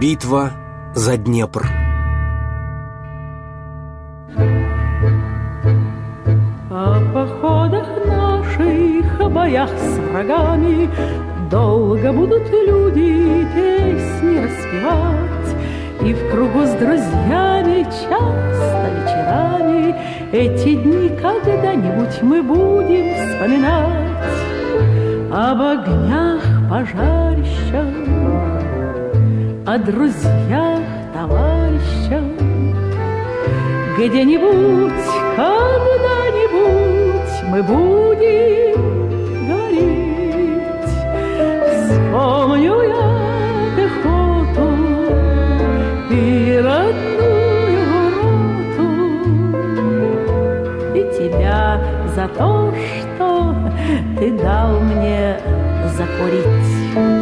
Битва за Днепр. О походах наших, о боях с врагами Долго будут люди песни распевать И в кругу с друзьями часто вечерами Эти дни когда-нибудь мы будем вспоминать. Об огнях пожарищах О друзьях, товарищах Где-нибудь, когда-нибудь мы будем говорить. Вспомню я пехоту и родную роту, и тебя за то, что ты дал мне закурить.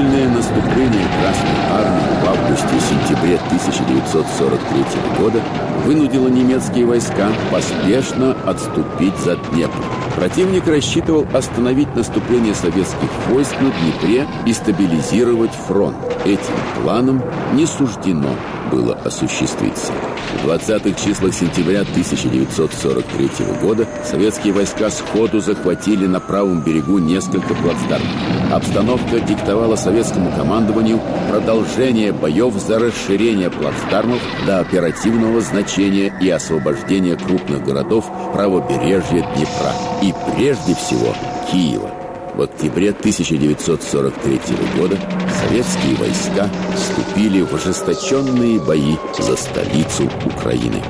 Стремительное наступление Красной Армии в августе-сентябре 1943 года вынудило немецкие войска поспешно отступить за Днепр. Противник рассчитывал остановить наступление советских войск на Днепре и стабилизировать фронт. Этим планом не суждено было осуществиться. В 20-х числах сентября 1943 года советские войска сходу захватили на правом берегу несколько плацдармов. Обстановка диктовала советскому командованию продолжение боев за расширение плацдармов до оперативного значения и освобождения крупных городов правобережья Днепра и прежде всего Киева. В октябре 1943 года советские войска вступили в ожесточенные бои за столицу Украины.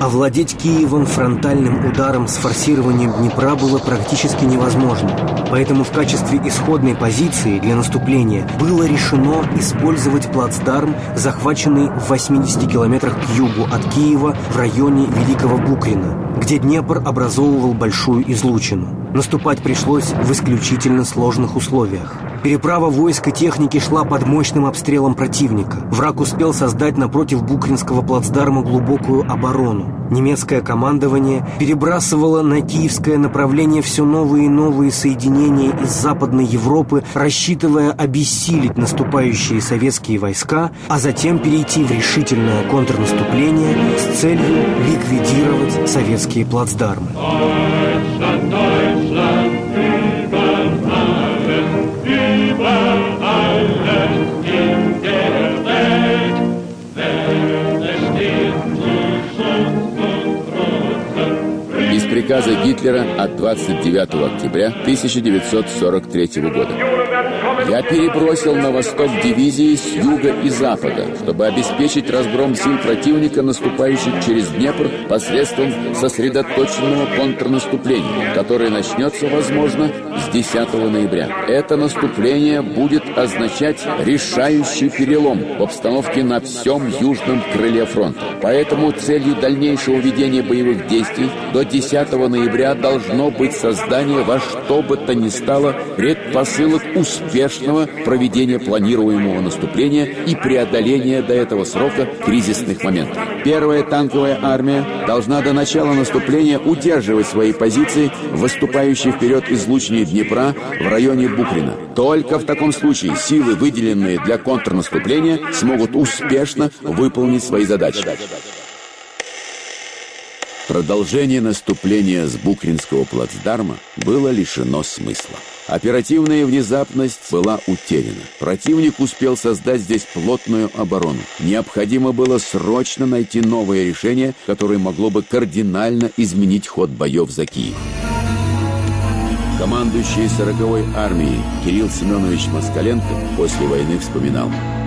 Овладеть Киевом фронтальным ударом с форсированием Днепра было практически невозможно. Поэтому в качестве исходной позиции для наступления было решено использовать плацдарм, захваченный в 80 километрах к югу от Киева в районе Великого Букрина, где Днепр образовывал большую излучину. Наступать пришлось в исключительно сложных условиях. Переправа войск и техники шла под мощным обстрелом противника. Враг успел создать напротив Букринского плацдарма глубокую оборону. Немецкое командование перебрасывало на киевское направление все новые и новые соединения из Западной Европы, рассчитывая обессилить наступающие советские войска, а затем перейти в решительное контрнаступление с целью ликвидировать советские плацдармы. Приказа Гитлера от 29 октября 1943 года. Я перебросил на восток дивизии с юга и запада, чтобы обеспечить разгром сил противника, наступающих через Днепр посредством сосредоточенного контрнаступления, которое начнется, возможно, с 10 ноября. Это наступление будет означать решающий перелом в обстановке на всем южном крыле фронта. Поэтому целью дальнейшего ведения боевых действий до 10 ноября должно быть создание во что бы то ни стало предпосылок успешного проведения планируемого наступления и преодоления до этого срока кризисных моментов. Первая танковая армия должна до начала наступления удерживать свои позиции, выступающие вперед излучине Днепра в районе Букрина. Только в таком случае силы, выделенные для контрнаступления, смогут успешно выполнить свои задачи. Продолжение наступления с Букринского плацдарма было лишено смысла. Оперативная внезапность была утеряна. Противник успел создать здесь плотную оборону. Необходимо было срочно найти новое решение, которое могло бы кардинально изменить ход боев за Киев. Командующий 40-й армией Кирилл Семенович Москаленко после войны вспоминал –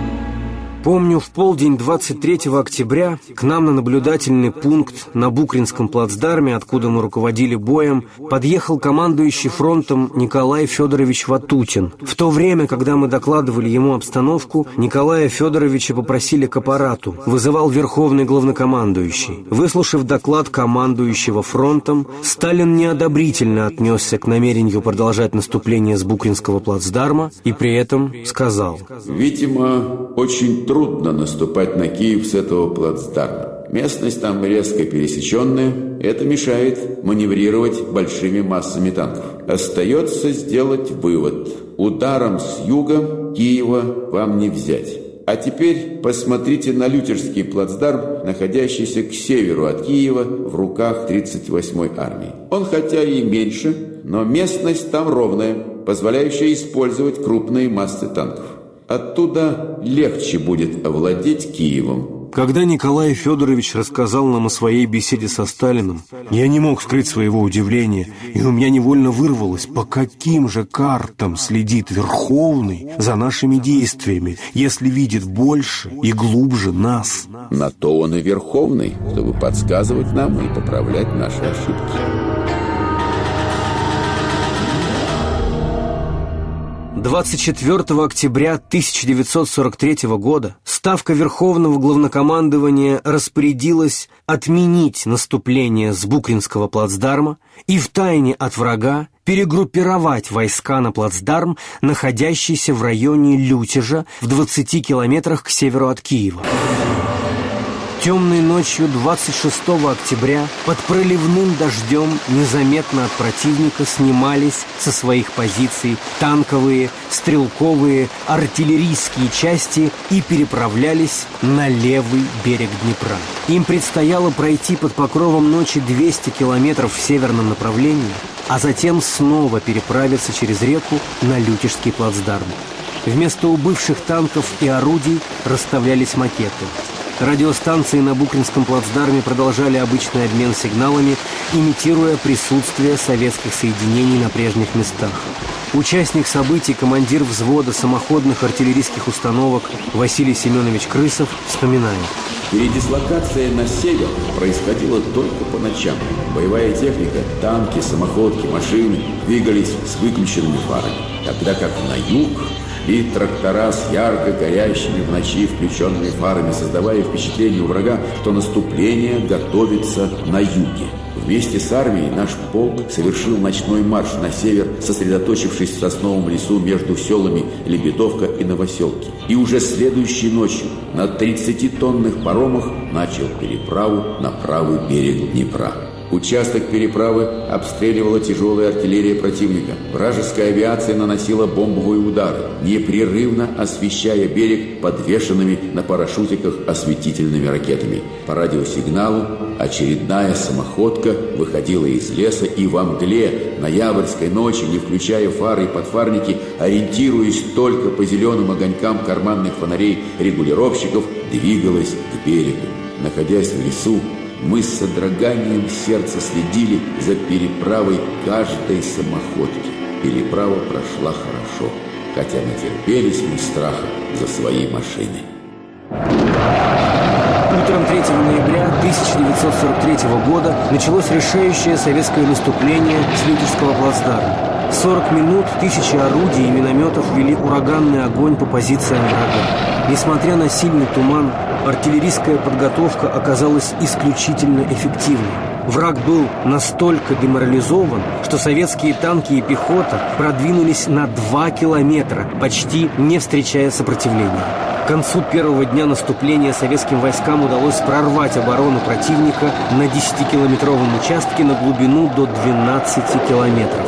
Помню, в полдень 23 октября к нам на наблюдательный пункт на Букринском плацдарме, откуда мы руководили боем, подъехал командующий фронтом Николай Федорович Ватутин. В то время, когда мы докладывали ему обстановку, Николая Федоровича попросили к аппарату. Вызывал верховный главнокомандующий. Выслушав доклад командующего фронтом, Сталин неодобрительно отнесся к намерению продолжать наступление с Букринского плацдарма и при этом сказал «Видимо, очень трудно наступать на Киев с этого плацдарма. Местность там резко пересеченная, это мешает маневрировать большими массами танков. Остается сделать вывод. Ударом с юга Киева вам не взять. А теперь посмотрите на Лютерский плацдарм, находящийся к северу от Киева в руках 38-й армии. Он хотя и меньше, но местность там ровная, позволяющая использовать крупные массы танков. Оттуда легче будет овладеть Киевом. Когда Николай Федорович рассказал нам о своей беседе со Сталиным, я не мог скрыть своего удивления, и у меня невольно вырвалось, по каким же картам следит Верховный за нашими действиями, если видит больше и глубже нас. На то он и Верховный, чтобы подсказывать нам и поправлять наши ошибки. 24 октября 1943 года Ставка Верховного Главнокомандования распорядилась отменить наступление с Букринского плацдарма и втайне от врага перегруппировать войска на плацдарм, находящийся в районе Лютежа в 20 километрах к северу от Киева. Темной ночью 26 октября под проливным дождем незаметно от противника снимались со своих позиций танковые, стрелковые, артиллерийские части и переправлялись на левый берег Днепра. Им предстояло пройти под покровом ночи 200 километров в северном направлении, а затем снова переправиться через реку на Лютежский плацдарм. Вместо убывших танков и орудий расставлялись макеты – Радиостанции на Букринском плацдарме продолжали обычный обмен сигналами, имитируя присутствие советских соединений на прежних местах. Участник событий, командир взвода самоходных артиллерийских установок Василий Семенович Крысов вспоминает. Передислокация на север происходила только по ночам. Боевая техника, танки, самоходки, машины двигались с выключенными фарами, тогда как на юг и трактора с ярко горящими в ночи включенными фарами, создавая впечатление у врага, что наступление готовится на юге. Вместе с армией наш полк совершил ночной марш на север, сосредоточившись в сосновом лесу между селами Лебедовка и Новоселки. И уже следующей ночью на 30-тонных паромах начал переправу на правый берег Днепра. Участок переправы обстреливала тяжелая артиллерия противника. Вражеская авиация наносила бомбовые удары, непрерывно освещая берег подвешенными на парашютиках осветительными ракетами. По радиосигналу очередная самоходка выходила из леса и во мгле ноябрьской ночи, не включая фары и подфарники, ориентируясь только по зеленым огонькам карманных фонарей регулировщиков, двигалась к берегу. Находясь в лесу, мы с содроганием сердца следили за переправой каждой самоходки. Переправа прошла хорошо, хотя натерпелись мы страха за свои машины. Утром 3 ноября 1943 года началось решающее советское наступление с Лютежского плацдарма. 40 минут тысячи орудий и минометов вели ураганный огонь по позициям врага. Несмотря на сильный туман, артиллерийская подготовка оказалась исключительно эффективной. Враг был настолько деморализован, что советские танки и пехота продвинулись на 2 километра, почти не встречая сопротивления. К концу первого дня наступления советским войскам удалось прорвать оборону противника на 10-километровом участке на глубину до 12 километров.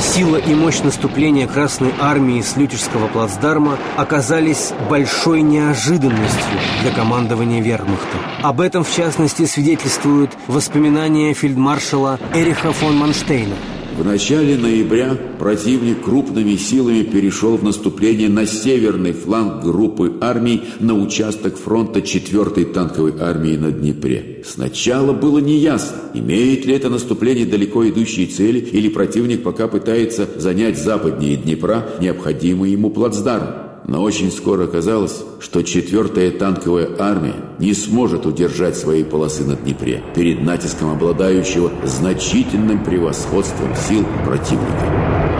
Сила и мощь наступления Красной Армии с Лютежского плацдарма оказались большой неожиданностью для командования вермахта. Об этом, в частности, свидетельствуют воспоминания фельдмаршала Эриха фон Манштейна. В начале ноября противник крупными силами перешел в наступление на северный фланг группы армий на участок фронта 4-й танковой армии на Днепре. Сначала было неясно, имеет ли это наступление далеко идущие цели или противник пока пытается занять западнее Днепра необходимый ему плацдарм. Но очень скоро оказалось, что 4-я танковая армия не сможет удержать свои полосы на Днепре перед натиском обладающего значительным превосходством сил противника.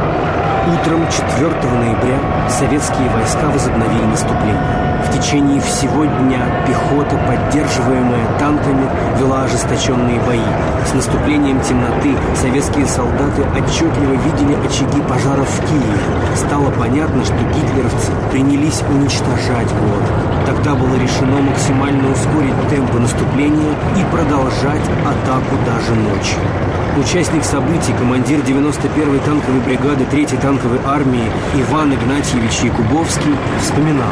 Утром 4 ноября советские войска возобновили наступление. Течение всего дня пехота, поддерживаемая танками, вела ожесточенные бои. С наступлением темноты советские солдаты отчетливо видели очаги пожаров в Киеве. Стало понятно, что гитлеровцы принялись уничтожать город. Тогда было решено максимально ускорить темпы наступления и продолжать атаку даже ночью. Участник событий, командир 91-й танковой бригады 3-й танковой армии Иван Игнатьевич Якубовский вспоминал.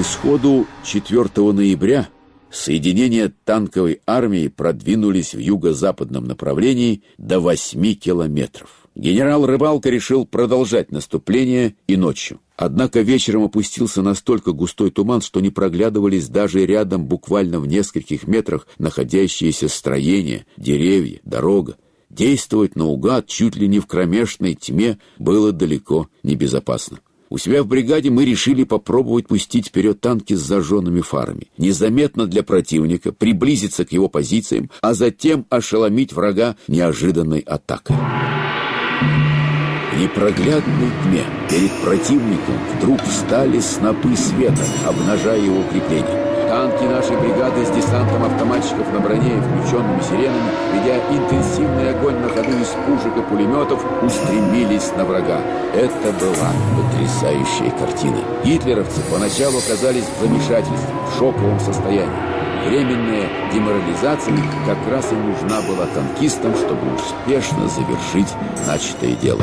Исходу 4 ноября соединения танковой армии продвинулись в юго-западном направлении до 8 километров. Генерал Рыбалка решил продолжать наступление и ночью. Однако вечером опустился настолько густой туман, что не проглядывались даже рядом, буквально в нескольких метрах, находящиеся строения, деревья, дорога. Действовать наугад, чуть ли не в кромешной тьме, было далеко небезопасно. У себя в бригаде мы решили попробовать пустить вперед танки с зажженными фарами, незаметно для противника, приблизиться к его позициям, а затем ошеломить врага неожиданной атакой. Непроглядной тьме перед противником вдруг встали снопы света, обнажая его укрепления. Танки нашей бригады с десантом автоматчиков на броне и включенными сиренами, ведя интенсивный огонь на ходу из пушек и пулеметов, устремились на врага. Это была потрясающая картина. Гитлеровцы поначалу оказались в замешательстве, в шоковом состоянии. Временная деморализация как раз и нужна была танкистам, чтобы успешно завершить начатое дело.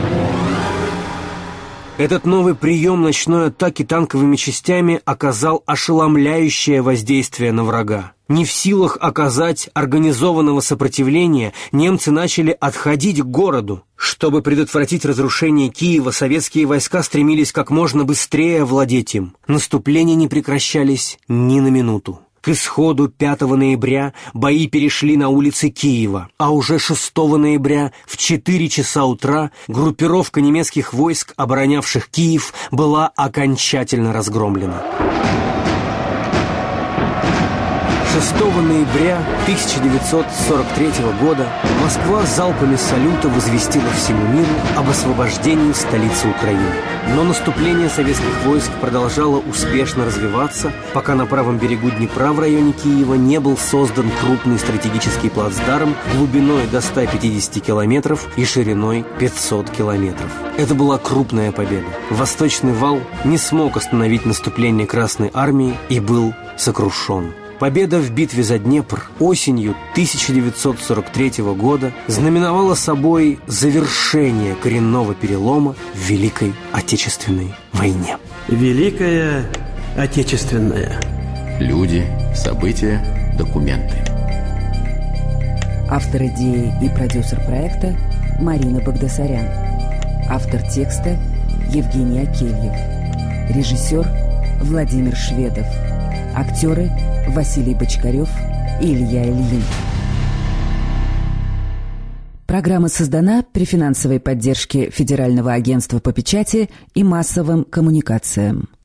Этот новый прием ночной атаки танковыми частями оказал ошеломляющее воздействие на врага. Не в силах оказать организованного сопротивления, немцы начали отходить к городу. Чтобы предотвратить разрушение Киева, советские войска стремились как можно быстрее овладеть им. Наступления не прекращались ни на минуту. К исходу 5 ноября бои перешли на улицы Киева, а уже 6 ноября в 4 часа утра группировка немецких войск, оборонявших Киев, была окончательно разгромлена. 6 ноября 1943 года Москва залпами салюта возвестила всему миру об освобождении столицы Украины. Но наступление советских войск продолжало успешно развиваться, пока на правом берегу Днепра в районе Киева не был создан крупный стратегический плацдарм глубиной до 150 километров и шириной 500 километров. Это была крупная победа. Восточный вал не смог остановить наступление Красной Армии и был сокрушен. Победа в битве за Днепр осенью 1943 года знаменовала собой завершение коренного перелома в Великой Отечественной войне. Великая Отечественная. Люди, события, документы. Автор идеи и продюсер проекта Марина Багдасарян. Автор текста Евгений Акельев. Режиссер Владимир Шведов. Актеры Василий Бочкарев и Илья Ильин. Программа создана при финансовой поддержке Федерального агентства по печати и массовым коммуникациям.